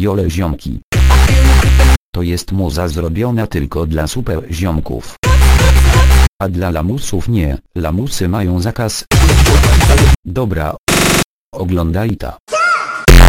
Jole ziomki. To jest muza zrobiona tylko dla super ziomków. A dla lamusów nie, lamusy mają zakaz. Dobra. Oglądaj ta.